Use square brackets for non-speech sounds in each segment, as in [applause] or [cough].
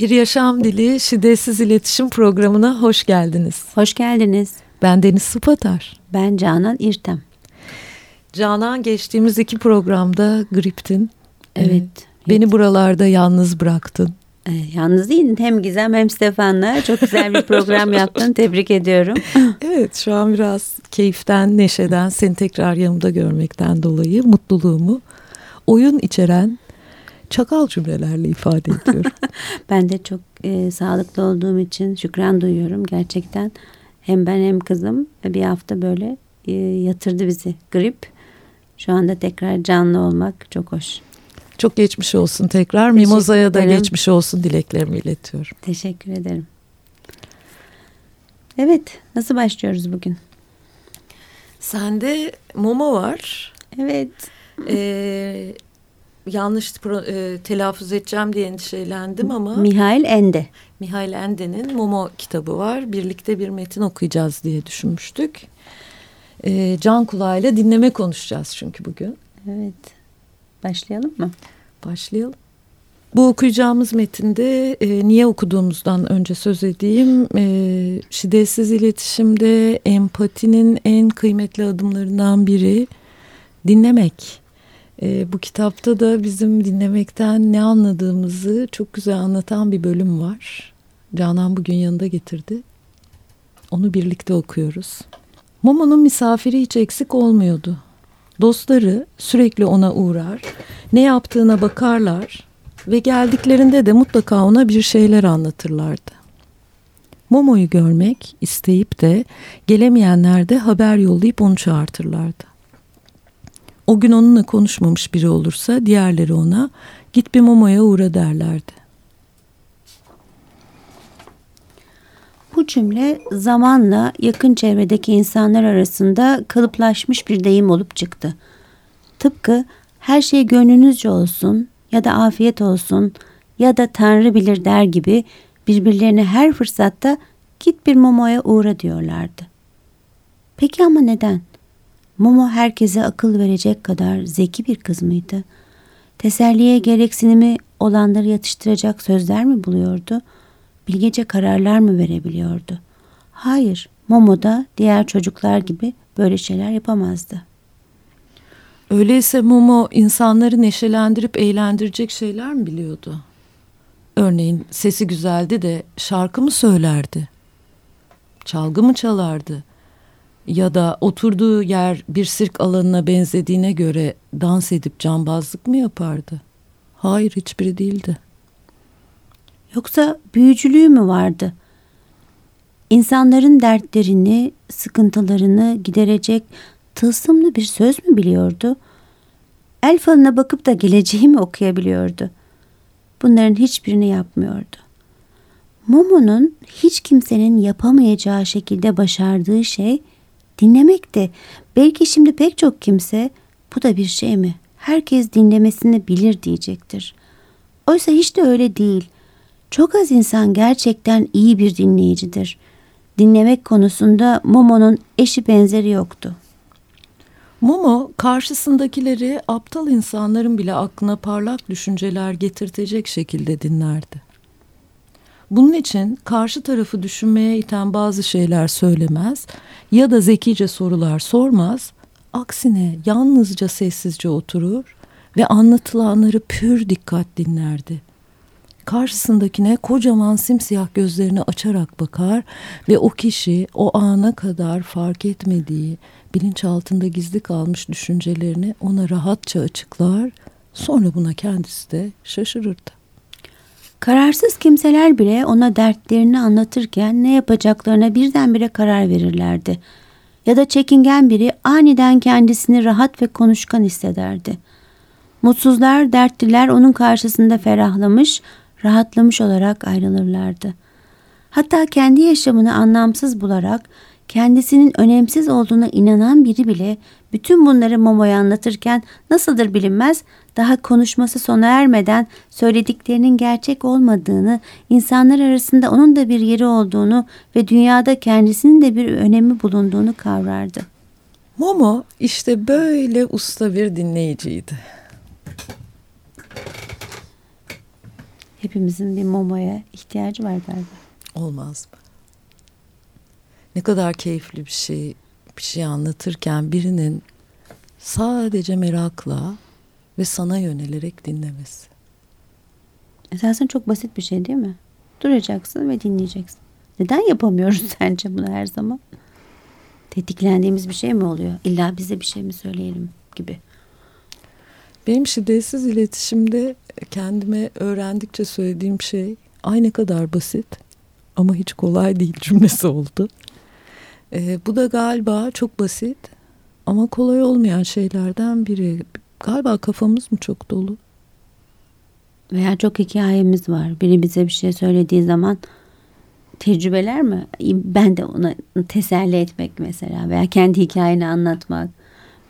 Bir Yaşam Dili Şiddetsiz İletişim Programı'na hoş geldiniz. Hoş geldiniz. Ben Deniz Sıpatar. Ben Canan İrtem. Canan geçtiğimiz iki programda griptin. Evet. evet. Beni buralarda yalnız bıraktın. Ee, yalnız değil hem Gizem hem Stefan'la çok güzel bir program [laughs] yaptın. Tebrik ediyorum. [laughs] evet şu an biraz keyiften, neşeden, seni tekrar yanımda görmekten dolayı mutluluğumu oyun içeren çakal cümlelerle ifade ediyorum. [laughs] ben de çok e, sağlıklı olduğum için şükran duyuyorum gerçekten. Hem ben hem kızım bir hafta böyle e, yatırdı bizi grip. Şu anda tekrar canlı olmak çok hoş. Çok geçmiş olsun tekrar. Mimoza'ya da geçmiş olsun dileklerimi iletiyorum. Teşekkür ederim. Evet, nasıl başlıyoruz bugün? Sende Momo var. Evet. Ee, [laughs] yanlış pro, e, telaffuz edeceğim diye endişelendim ama. Mihail Ende. Mihail Ende'nin Momo kitabı var. Birlikte bir metin okuyacağız diye düşünmüştük. E, can kulağıyla dinleme konuşacağız çünkü bugün. Evet. Başlayalım mı? Başlayalım. Bu okuyacağımız metinde e, niye okuduğumuzdan önce söz edeyim. E, şiddetsiz iletişimde empatinin en kıymetli adımlarından biri dinlemek. E, bu kitapta da bizim dinlemekten ne anladığımızı çok güzel anlatan bir bölüm var. Canan bugün yanında getirdi. Onu birlikte okuyoruz. Momo'nun misafiri hiç eksik olmuyordu. Dostları sürekli ona uğrar, ne yaptığına bakarlar ve geldiklerinde de mutlaka ona bir şeyler anlatırlardı. Momo'yu görmek isteyip de gelemeyenler de haber yollayıp onu çağırtırlardı. O gün onunla konuşmamış biri olursa diğerleri ona git bir Momo'ya uğra derlerdi. Bu cümle zamanla yakın çevredeki insanlar arasında kalıplaşmış bir deyim olup çıktı. Tıpkı her şey gönlünüzce olsun ya da afiyet olsun ya da Tanrı bilir der gibi birbirlerine her fırsatta git bir Momo'ya uğra diyorlardı. Peki ama neden? Momo herkese akıl verecek kadar zeki bir kız mıydı? Teselliye gereksinimi olanları yatıştıracak sözler mi buluyordu? Bilgece kararlar mı verebiliyordu? Hayır, Momo da diğer çocuklar gibi böyle şeyler yapamazdı. Öyleyse Momo insanları neşelendirip eğlendirecek şeyler mi biliyordu? Örneğin sesi güzeldi de şarkı mı söylerdi? Çalgı mı çalardı? Ya da oturduğu yer bir sirk alanına benzediğine göre dans edip cambazlık mı yapardı? Hayır hiçbiri değildi. Yoksa büyücülüğü mü vardı? İnsanların dertlerini, sıkıntılarını giderecek tılsımlı bir söz mü biliyordu? El falına bakıp da geleceği mi okuyabiliyordu? Bunların hiçbirini yapmıyordu. Momo'nun hiç kimsenin yapamayacağı şekilde başardığı şey dinlemekti. Belki şimdi pek çok kimse bu da bir şey mi? Herkes dinlemesini bilir diyecektir. Oysa hiç de öyle değil. Çok az insan gerçekten iyi bir dinleyicidir. Dinlemek konusunda Momo'nun eşi benzeri yoktu. Momo karşısındakileri aptal insanların bile aklına parlak düşünceler getirtecek şekilde dinlerdi. Bunun için karşı tarafı düşünmeye iten bazı şeyler söylemez ya da zekice sorular sormaz, aksine yalnızca sessizce oturur ve anlatılanları pür dikkat dinlerdi. Karşısındakine kocaman simsiyah gözlerini açarak bakar ve o kişi o ana kadar fark etmediği, bilinç altında gizli kalmış düşüncelerini ona rahatça açıklar, sonra buna kendisi de şaşırırdı. Kararsız kimseler bile ona dertlerini anlatırken ne yapacaklarına birdenbire karar verirlerdi. Ya da çekingen biri aniden kendisini rahat ve konuşkan hissederdi. Mutsuzlar, dertliler onun karşısında ferahlamış, rahatlamış olarak ayrılırlardı. Hatta kendi yaşamını anlamsız bularak kendisinin önemsiz olduğuna inanan biri bile bütün bunları Momo'ya anlatırken nasıldır bilinmez daha konuşması sona ermeden söylediklerinin gerçek olmadığını, insanlar arasında onun da bir yeri olduğunu ve dünyada kendisinin de bir önemi bulunduğunu kavrardı. Momo işte böyle usta bir dinleyiciydi. Hepimizin bir Momo'ya ihtiyacı var galiba. Olmaz mı? Ne kadar keyifli bir şey bir şey anlatırken birinin sadece merakla ve sana yönelerek dinlemesi. Esasen çok basit bir şey değil mi? Duracaksın ve dinleyeceksin. Neden yapamıyoruz [laughs] sence bunu her zaman? Tetiklendiğimiz bir şey mi oluyor? İlla bize bir şey mi söyleyelim gibi. Benim şiddetsiz iletişimde kendime öğrendikçe söylediğim şey ay ne kadar basit ama hiç kolay değil cümlesi oldu. Ee, bu da galiba çok basit ama kolay olmayan şeylerden biri. Galiba kafamız mı çok dolu? Veya çok hikayemiz var. Biri bize bir şey söylediği zaman tecrübeler mi? Ben de ona teselli etmek mesela veya kendi hikayeni anlatmak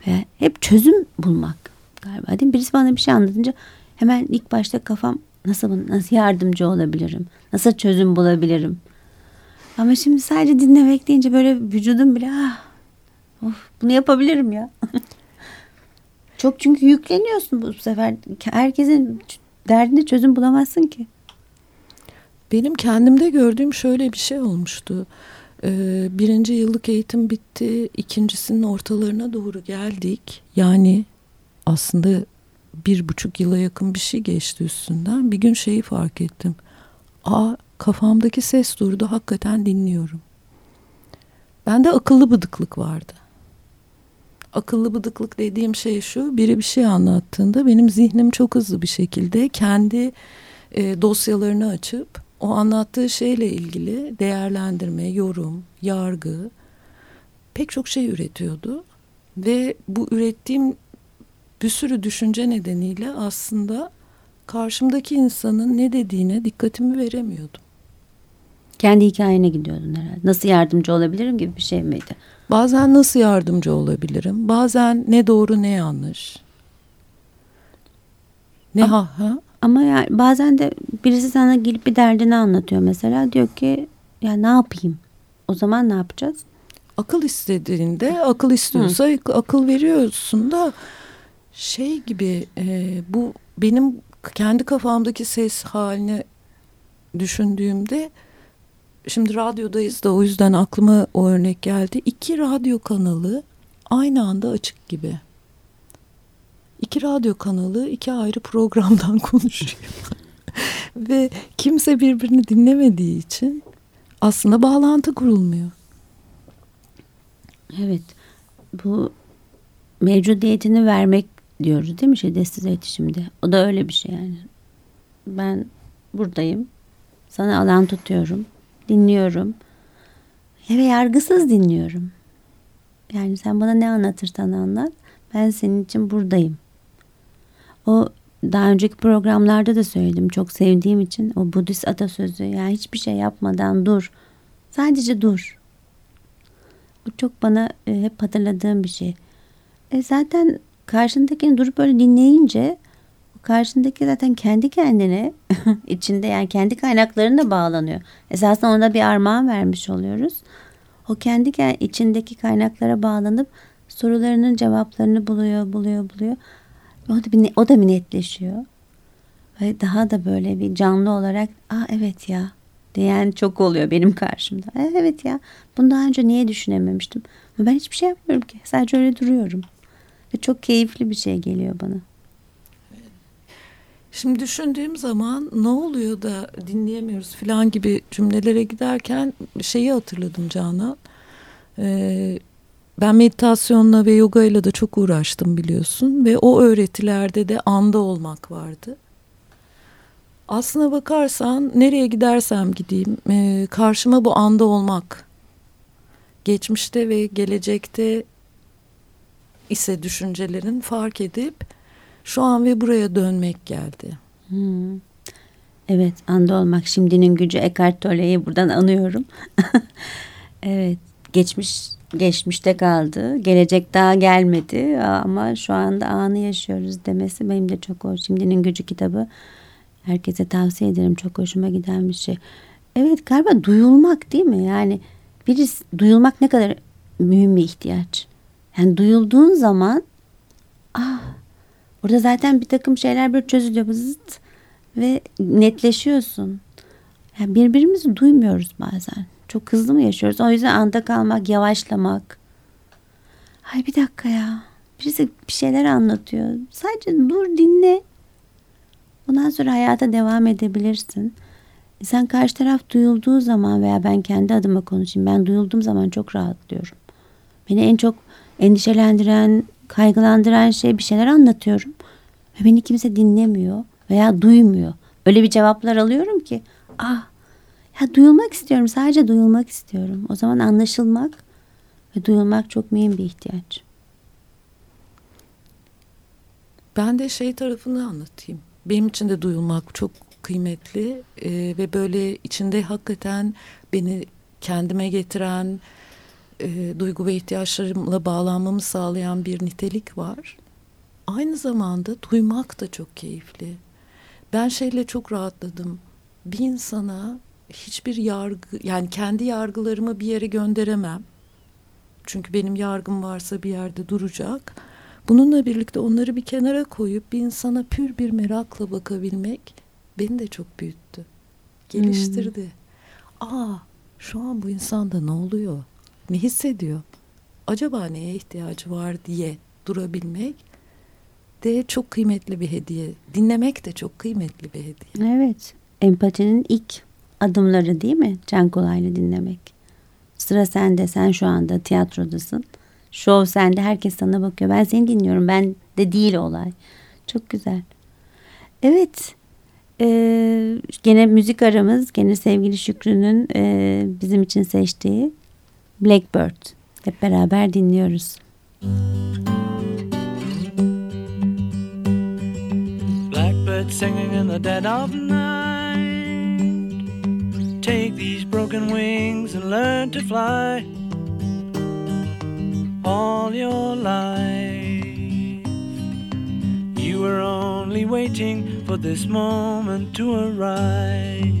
veya hep çözüm bulmak galiba değil mi? Birisi bana bir şey anlatınca hemen ilk başta kafam nasıl nasıl yardımcı olabilirim? Nasıl çözüm bulabilirim? Ama şimdi sadece dinlemek deyince böyle vücudum bile ah, of, bunu yapabilirim ya. [laughs] Çok çünkü yükleniyorsun bu sefer. Herkesin derdine çözüm bulamazsın ki. Benim kendimde gördüğüm şöyle bir şey olmuştu. Ee, birinci yıllık eğitim bitti. ikincisinin ortalarına doğru geldik. Yani aslında bir buçuk yıla yakın bir şey geçti üstünden. Bir gün şeyi fark ettim. Aa kafamdaki ses durdu. Hakikaten dinliyorum. Bende akıllı bıdıklık vardı. Akıllı bıdıklık dediğim şey şu. Biri bir şey anlattığında benim zihnim çok hızlı bir şekilde kendi e, dosyalarını açıp o anlattığı şeyle ilgili değerlendirme, yorum, yargı pek çok şey üretiyordu. Ve bu ürettiğim bir sürü düşünce nedeniyle aslında karşımdaki insanın ne dediğine dikkatimi veremiyordum. Kendi hikayene gidiyordun herhalde. Nasıl yardımcı olabilirim gibi bir şey miydi? Bazen nasıl yardımcı olabilirim? Bazen ne doğru ne yanlış. Ne ama, ha, ha? Ama yani bazen de birisi sana gelip bir derdini anlatıyor mesela. Diyor ki ya ne yapayım? O zaman ne yapacağız? Akıl istediğinde akıl istiyorsa Hı. akıl veriyorsun da şey gibi e, bu benim kendi kafamdaki ses halini düşündüğümde şimdi radyodayız da o yüzden aklıma o örnek geldi. İki radyo kanalı aynı anda açık gibi. İki radyo kanalı iki ayrı programdan [laughs] konuşuyor. Ve kimse birbirini dinlemediği için aslında bağlantı kurulmuyor. Evet. Bu mevcudiyetini vermek diyoruz değil mi şiddetsiz iletişimde? O da öyle bir şey yani. Ben buradayım. Sana alan tutuyorum. Dinliyorum. Ve yargısız dinliyorum. Yani sen bana ne anlatırsan anlat. Ben senin için buradayım. O daha önceki programlarda da söyledim. Çok sevdiğim için o Budist atasözü. Yani hiçbir şey yapmadan dur. Sadece dur. Bu çok bana e, hep hatırladığım bir şey. E zaten karşındakini durup böyle dinleyince karşındaki zaten kendi kendine [laughs] içinde yani kendi kaynaklarına bağlanıyor. Esasında ona bir armağan vermiş oluyoruz. O kendi içindeki kaynaklara bağlanıp sorularının cevaplarını buluyor, buluyor, buluyor. O da bir, o da bir netleşiyor. Ve daha da böyle bir canlı olarak, aa evet ya diyen çok oluyor benim karşımda. E, evet ya, bunu daha önce niye düşünememiştim? Ben hiçbir şey yapmıyorum ki. Sadece öyle duruyorum. Ve çok keyifli bir şey geliyor bana. Şimdi düşündüğüm zaman ne oluyor da dinleyemiyoruz falan gibi cümlelere giderken şeyi hatırladım Canan. Ee, ben meditasyonla ve yoga ile de çok uğraştım biliyorsun ve o öğretilerde de anda olmak vardı. Aslına bakarsan nereye gidersem gideyim e, karşıma bu anda olmak geçmişte ve gelecekte ise düşüncelerin fark edip şu an ve buraya dönmek geldi. Hmm. Evet anda olmak şimdinin gücü Eckhart Tolle'yi buradan anıyorum. [laughs] evet geçmiş geçmişte kaldı. Gelecek daha gelmedi ama şu anda anı yaşıyoruz demesi benim de çok hoş. Şimdinin gücü kitabı herkese tavsiye ederim. Çok hoşuma giden bir şey. Evet galiba duyulmak değil mi? Yani birisi duyulmak ne kadar mühim bir ihtiyaç. Yani duyulduğun zaman ah orada zaten bir takım şeyler böyle çözülüyor. Zıt. ve netleşiyorsun. Yani birbirimizi duymuyoruz bazen. Çok hızlı mı yaşıyoruz? O yüzden anda kalmak, yavaşlamak. Ay bir dakika ya. Birisi bir şeyler anlatıyor. Sadece dur dinle. Ondan sonra hayata devam edebilirsin. Sen karşı taraf duyulduğu zaman veya ben kendi adıma konuşayım. Ben duyulduğum zaman çok rahatlıyorum. Beni en çok endişelendiren, kaygılandıran şey bir şeyler anlatıyorum. Ve beni kimse dinlemiyor veya duymuyor. Öyle bir cevaplar alıyorum ki ah ya duyulmak istiyorum sadece duyulmak istiyorum. O zaman anlaşılmak ve duyulmak çok mühim bir ihtiyaç. Ben de şey tarafını anlatayım. Benim için de duyulmak çok kıymetli ee, ve böyle içinde hakikaten beni kendime getiren e, duygu ve ihtiyaçlarımla bağlanmamı sağlayan bir nitelik var. Aynı zamanda duymak da çok keyifli. Ben şeyle çok rahatladım. Bir insana hiçbir yargı yani kendi yargılarımı bir yere gönderemem. Çünkü benim yargım varsa bir yerde duracak. Bununla birlikte onları bir kenara koyup bir insana pür bir merakla bakabilmek beni de çok büyüttü. Geliştirdi. Hmm. Aa şu an bu insanda ne oluyor? Ne hissediyor? Acaba neye ihtiyacı var diye durabilmek de çok kıymetli bir hediye. Dinlemek de çok kıymetli bir hediye. Evet. Empatinin ilk adımları değil mi? Can Kolay'la dinlemek. Sıra sende. Sen şu anda tiyatrodasın. Şov sende. Herkes sana bakıyor. Ben seni dinliyorum. Ben de değil olay. Çok güzel. Evet. Ee, gene müzik aramız. Gene sevgili Şükrü'nün e, bizim için seçtiği Blackbird. Hep beraber dinliyoruz. Blackbird singing in the dead of night Take these broken wings and learn to fly All your life You were only waiting for this moment to arise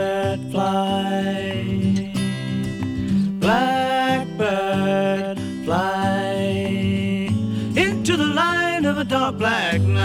light of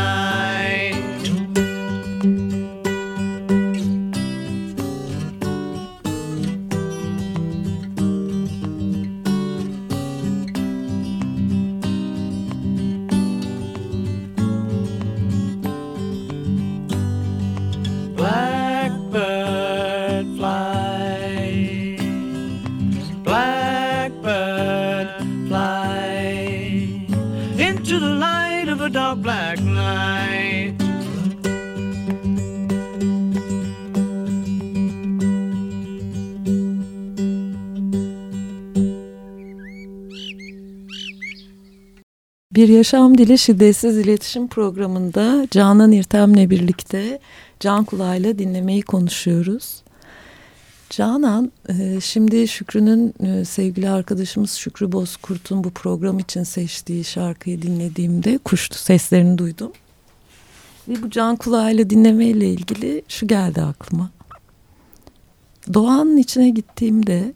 Bir Yaşam Dili Şiddetsiz İletişim programında Canan İrtem'le birlikte Can Kulağ'yla dinlemeyi konuşuyoruz. Canan, e, şimdi Şükrü'nün e, sevgili arkadaşımız Şükrü Bozkurt'un bu program için seçtiği şarkıyı dinlediğimde kuş seslerini duydum. Ve bu Can Kulağ'yla dinlemeyle ilgili şu geldi aklıma. Doğanın içine gittiğimde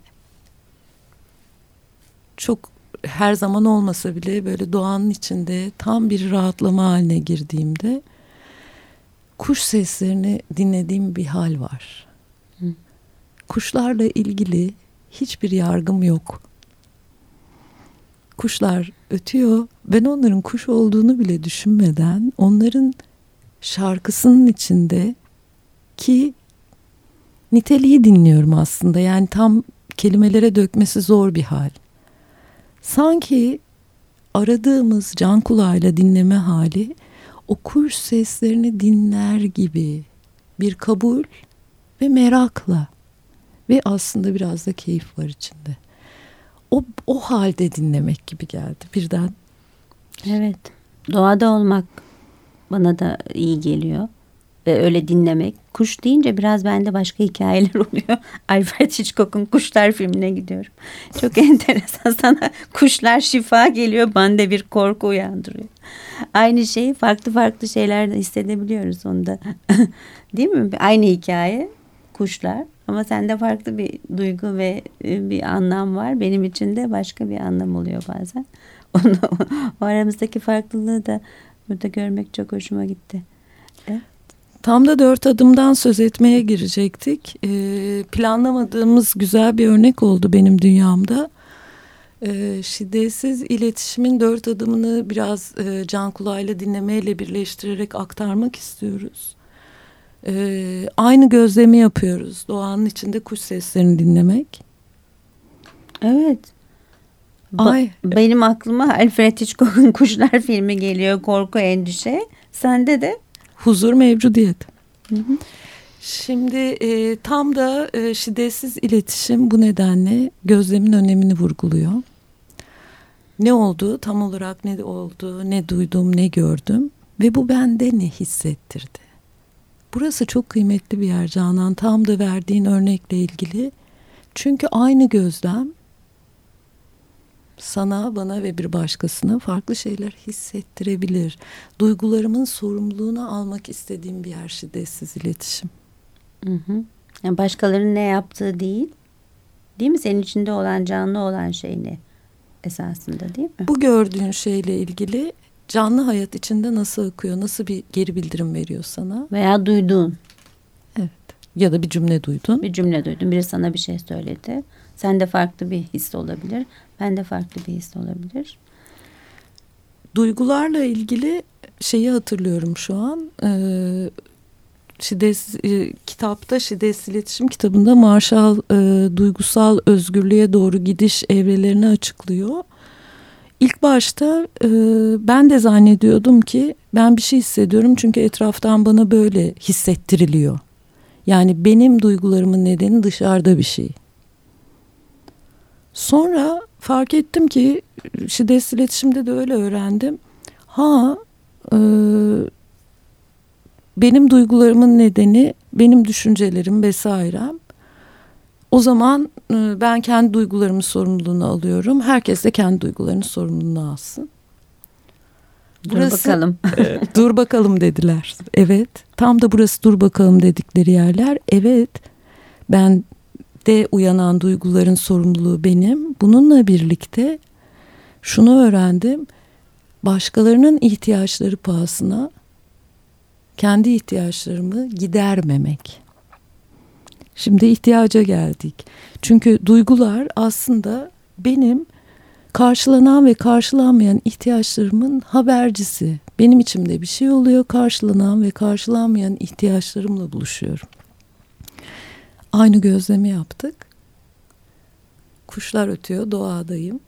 çok her zaman olmasa bile böyle doğanın içinde tam bir rahatlama haline girdiğimde kuş seslerini dinlediğim bir hal var. Hı. Kuşlarla ilgili hiçbir yargım yok. Kuşlar ötüyor. Ben onların kuş olduğunu bile düşünmeden onların şarkısının içinde ki niteliği dinliyorum aslında. Yani tam kelimelere dökmesi zor bir hal. Sanki aradığımız can kulağıyla dinleme hali o kuş seslerini dinler gibi bir kabul ve merakla ve aslında biraz da keyif var içinde. O, o halde dinlemek gibi geldi birden. Evet doğada olmak bana da iyi geliyor. E, öyle dinlemek. Kuş deyince biraz bende başka hikayeler [laughs] oluyor. Alfred Hitchcock'un Kuşlar filmine gidiyorum. Çok [laughs] enteresan sana kuşlar şifa geliyor bende bir korku uyandırıyor. Aynı şeyi farklı farklı şeylerde hissedebiliyoruz onda. [laughs] Değil mi? Aynı hikaye kuşlar ama sende farklı bir duygu ve e, bir anlam var. Benim için de başka bir anlam oluyor bazen. Onu, o aramızdaki farklılığı da burada görmek çok hoşuma gitti. Tam da dört adımdan söz etmeye girecektik. Ee, planlamadığımız güzel bir örnek oldu benim dünyamda. Ee, şiddetsiz iletişimin dört adımını biraz e, can kulağıyla dinlemeyle birleştirerek aktarmak istiyoruz. Ee, aynı gözlemi yapıyoruz. Doğanın içinde kuş seslerini dinlemek. Evet. Ba Ay. Benim aklıma Alfred Hitchcock'un [laughs] Kuşlar filmi geliyor. Korku, endişe. Sende de? Huzur, mevcudiyet. Hı hı. Şimdi e, tam da e, şiddetsiz iletişim bu nedenle gözlemin önemini vurguluyor. Ne oldu tam olarak ne oldu ne duydum ne gördüm ve bu bende ne hissettirdi. Burası çok kıymetli bir yer Canan tam da verdiğin örnekle ilgili. Çünkü aynı gözlem sana, bana ve bir başkasına farklı şeyler hissettirebilir. Duygularımın sorumluluğunu almak istediğim bir yer şiddetsiz iletişim. Hı hı. Yani başkalarının ne yaptığı değil, değil mi? Senin içinde olan, canlı olan şey ne esasında değil mi? Bu gördüğün şeyle ilgili canlı hayat içinde nasıl akıyor, nasıl bir geri bildirim veriyor sana? Veya duyduğun. Ya da bir cümle duydun. Bir cümle duydun. Biri sana bir şey söyledi. Sende farklı bir his olabilir. Bende farklı bir his olabilir. Duygularla ilgili şeyi hatırlıyorum şu an. Ee, şiddetsiz, e, kitapta şiddetsiz iletişim kitabında Marshall e, duygusal özgürlüğe doğru gidiş evrelerini açıklıyor. İlk başta e, ben de zannediyordum ki ben bir şey hissediyorum çünkü etraftan bana böyle hissettiriliyor. Yani benim duygularımın nedeni dışarıda bir şey. Sonra fark ettim ki şiddetsiz iletişimde de öyle öğrendim. Ha e, benim duygularımın nedeni benim düşüncelerim vesairem. O zaman e, ben kendi duygularımın sorumluluğunu alıyorum. Herkes de kendi duygularının sorumluluğunu alsın. Burası, dur bakalım. [laughs] e, dur bakalım dediler. Evet. Tam da burası dur bakalım dedikleri yerler. Evet. Ben de uyanan duyguların sorumluluğu benim. Bununla birlikte şunu öğrendim. Başkalarının ihtiyaçları pahasına kendi ihtiyaçlarımı gidermemek. Şimdi ihtiyaca geldik. Çünkü duygular aslında benim karşılanan ve karşılanmayan ihtiyaçlarımın habercisi. Benim içimde bir şey oluyor, karşılanan ve karşılanmayan ihtiyaçlarımla buluşuyorum. Aynı gözlemi yaptık. Kuşlar ötüyor, doğadayım.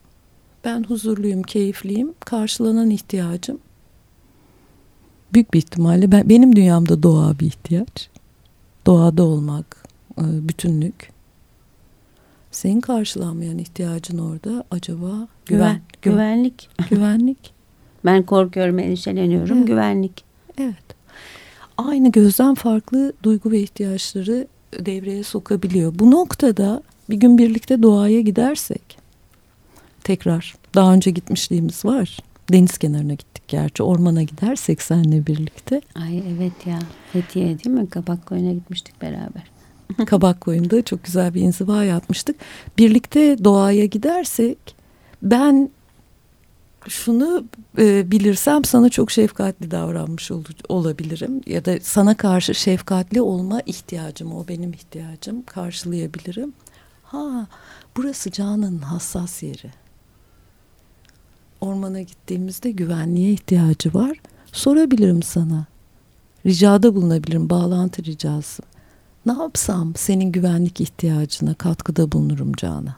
Ben huzurluyum, keyifliyim. Karşılanan ihtiyacım büyük bir ihtimalle ben, benim dünyamda doğa bir ihtiyaç. Doğada olmak, e, bütünlük. Senin karşılanmayan ihtiyacın orada acaba güven, güven güvenlik. [laughs] Güvenlik. ben korkuyorum, endişeleniyorum. Evet. Güvenlik. Evet. Aynı gözden farklı duygu ve ihtiyaçları devreye sokabiliyor. Bu noktada bir gün birlikte doğaya gidersek tekrar daha önce gitmişliğimiz var. Deniz kenarına gittik gerçi ormana gidersek seninle birlikte. Ay evet ya Fethiye değil mi? Kabak koyuna gitmiştik beraber. [laughs] Kabak koyunda çok güzel bir inziva yapmıştık. Birlikte doğaya gidersek ben şunu e, bilirsem sana çok şefkatli davranmış ol, olabilirim ya da sana karşı şefkatli olma ihtiyacım o benim ihtiyacım karşılayabilirim. Ha burası canın hassas yeri. Ormana gittiğimizde güvenliğe ihtiyacı var. Sorabilirim sana. Ricada bulunabilirim, bağlantı ricası. Ne yapsam senin güvenlik ihtiyacına katkıda bulunurum Canan.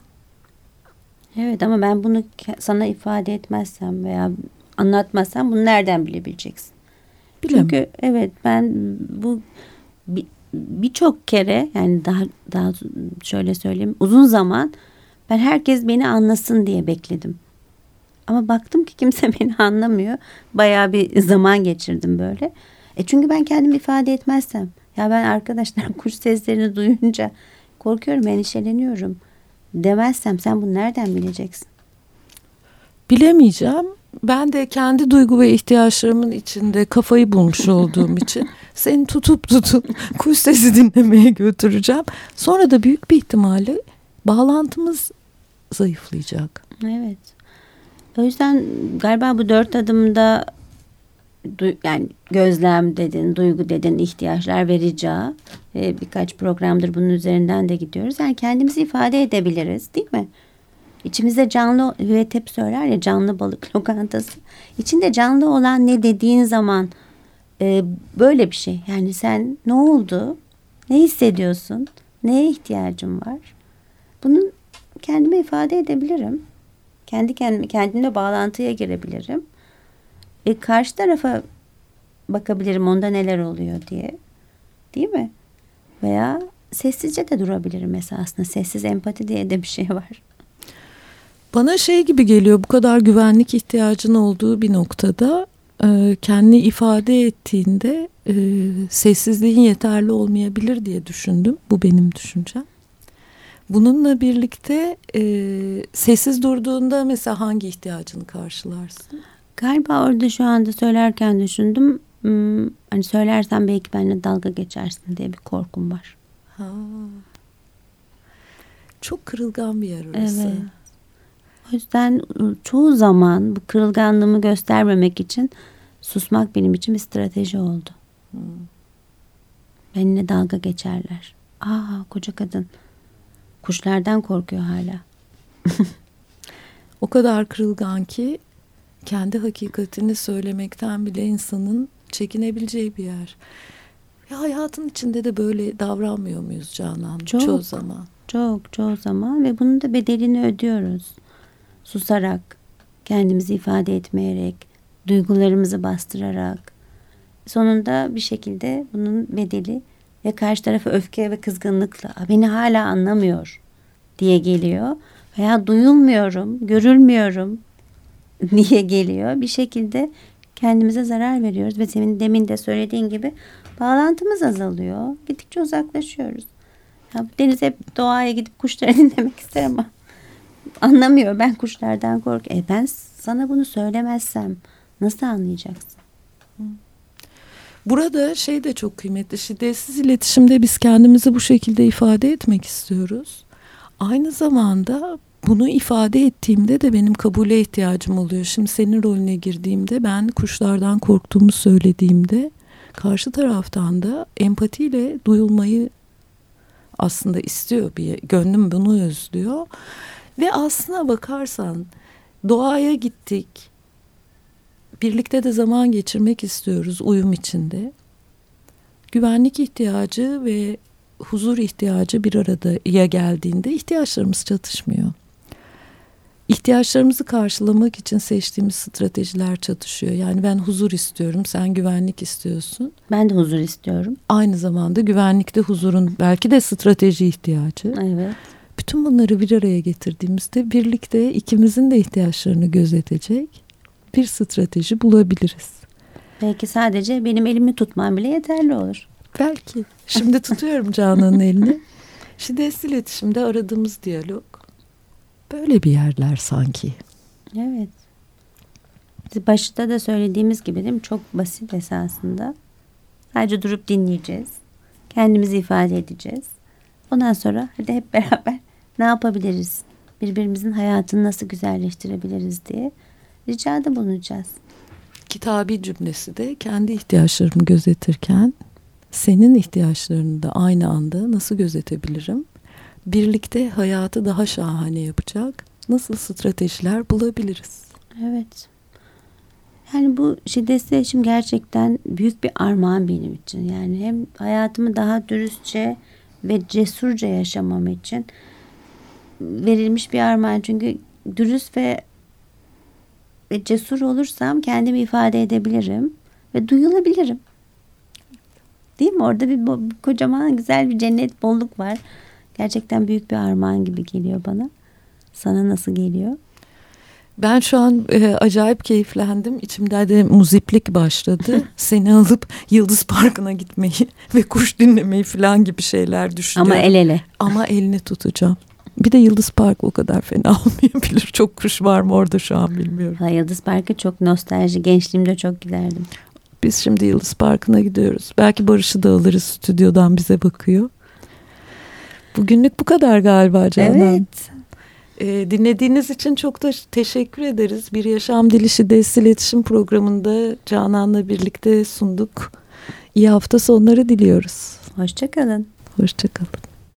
Evet ama ben bunu sana ifade etmezsem veya anlatmazsam bunu nereden bilebileceksin? Bilemem. Çünkü evet ben bu birçok bir kere yani daha daha şöyle söyleyeyim uzun zaman ben herkes beni anlasın diye bekledim. Ama baktım ki kimse [laughs] beni anlamıyor. Bayağı bir zaman geçirdim böyle. E çünkü ben kendimi ifade etmezsem ya ben arkadaşlar [laughs] kuş seslerini duyunca korkuyorum, endişeleniyorum demezsem sen bunu nereden bileceksin? Bilemeyeceğim. Ben de kendi duygu ve ihtiyaçlarımın içinde kafayı bulmuş olduğum [laughs] için seni tutup tutup kuş sesi dinlemeye götüreceğim. Sonra da büyük bir ihtimalle bağlantımız zayıflayacak. Evet. O yüzden galiba bu dört adımda yani gözlem dedin, duygu dedin, ihtiyaçlar ve. Ee, birkaç programdır bunun üzerinden de gidiyoruz. Yani kendimizi ifade edebiliriz değil mi? İçimizde canlı ve hep söyler ya canlı balık [laughs] lokantası. İçinde canlı olan ne dediğin zaman e, böyle bir şey. Yani sen ne oldu? Ne hissediyorsun? Neye ihtiyacın var? Bunun kendime ifade edebilirim. Kendi kendime kendimle bağlantıya girebilirim. E, karşı tarafa bakabilirim onda neler oluyor diye. Değil mi? Veya sessizce de durabilirim mesela aslında. Sessiz empati diye de bir şey var. Bana şey gibi geliyor bu kadar güvenlik ihtiyacın olduğu bir noktada e, kendini ifade ettiğinde e, sessizliğin yeterli olmayabilir diye düşündüm. Bu benim düşüncem. Bununla birlikte e, sessiz durduğunda mesela hangi ihtiyacını karşılarsın? Galiba orada şu anda söylerken düşündüm. Hmm, hani söylersen belki benimle dalga geçersin diye bir korkum var. Ha. Çok kırılgan bir yer orası. Evet. O yüzden çoğu zaman bu kırılganlığımı göstermemek için susmak benim için bir strateji oldu. Hmm. Benimle dalga geçerler. Aa koca kadın kuşlardan korkuyor hala. [laughs] o kadar kırılgan ki kendi hakikatini söylemekten bile insanın çekinebileceği bir yer. Ya hayatın içinde de böyle davranmıyor muyuz Canan? Çok, çoğu zaman? Çok çoğu zaman. Ve bunun da bedelini ödüyoruz. Susarak, kendimizi ifade etmeyerek, duygularımızı bastırarak. Sonunda bir şekilde bunun bedeli ve karşı tarafa öfke ve kızgınlıkla beni hala anlamıyor diye geliyor. Veya duyulmuyorum, görülmüyorum diye geliyor. Bir şekilde kendimize zarar veriyoruz ve senin demin de söylediğin gibi bağlantımız azalıyor. Gittikçe uzaklaşıyoruz. Ya, Deniz hep doğaya gidip kuşları [laughs] dinlemek ister ama anlamıyor. Ben kuşlardan kork. E ben sana bunu söylemezsem nasıl anlayacaksın? Burada şey de çok kıymetli. Şiddetsiz iletişimde biz kendimizi bu şekilde ifade etmek istiyoruz. Aynı zamanda bunu ifade ettiğimde de benim kabule ihtiyacım oluyor. Şimdi senin rolüne girdiğimde ben kuşlardan korktuğumu söylediğimde karşı taraftan da empatiyle duyulmayı aslında istiyor bir gönlüm bunu özlüyor ve aslına bakarsan doğaya gittik. Birlikte de zaman geçirmek istiyoruz uyum içinde. Güvenlik ihtiyacı ve huzur ihtiyacı bir araya geldiğinde ihtiyaçlarımız çatışmıyor. İhtiyaçlarımızı karşılamak için seçtiğimiz stratejiler çatışıyor. Yani ben huzur istiyorum, sen güvenlik istiyorsun. Ben de huzur istiyorum. Aynı zamanda güvenlikte huzurun belki de strateji ihtiyacı. Evet. Bütün bunları bir araya getirdiğimizde birlikte ikimizin de ihtiyaçlarını gözetecek bir strateji bulabiliriz. Belki sadece benim elimi tutmam bile yeterli olur. Belki. Şimdi tutuyorum Canan'ın elini. [laughs] Şiddetsiz iletişimde aradığımız diyalog böyle bir yerler sanki. Evet. Başta da söylediğimiz gibi değil mi? Çok basit esasında. Sadece durup dinleyeceğiz. Kendimizi ifade edeceğiz. Ondan sonra hadi hep [laughs] beraber ne yapabiliriz? Birbirimizin hayatını nasıl güzelleştirebiliriz diye ricada bulunacağız. Kitabi cümlesi de kendi ihtiyaçlarımı gözetirken senin ihtiyaçlarını da aynı anda nasıl gözetebilirim? Birlikte hayatı daha şahane yapacak nasıl stratejiler bulabiliriz? Evet. Yani bu şiddetsiz iletişim gerçekten büyük bir armağan benim için. Yani hem hayatımı daha dürüstçe ve cesurca yaşamam için verilmiş bir armağan. Çünkü dürüst ve ve cesur olursam kendimi ifade edebilirim ve duyulabilirim. Değil mi? Orada bir kocaman güzel bir cennet bolluk var. Gerçekten büyük bir armağan gibi geliyor bana. Sana nasıl geliyor? Ben şu an e, acayip keyiflendim. İçimde de muziplik başladı. [laughs] Seni alıp Yıldız Parkı'na gitmeyi ve kuş dinlemeyi falan gibi şeyler düşünüyorum. Ama el ele. Ama elini tutacağım. Bir de Yıldız Park o kadar fena [laughs] olmayabilir. Çok kuş var mı orada şu an bilmiyorum. Ha, Yıldız Parkı çok nostalji. Gençliğimde çok giderdim. Biz şimdi Yıldız Parkı'na gidiyoruz. Belki Barış'ı da alırız stüdyodan bize bakıyor. Bugünlük bu kadar galiba Canan. Evet. Ee, dinlediğiniz için çok da teşekkür ederiz. Bir Yaşam Dili Şiddetsiz İletişim programında Canan'la birlikte sunduk. İyi hafta sonları diliyoruz. Hoşçakalın. Hoşçakalın.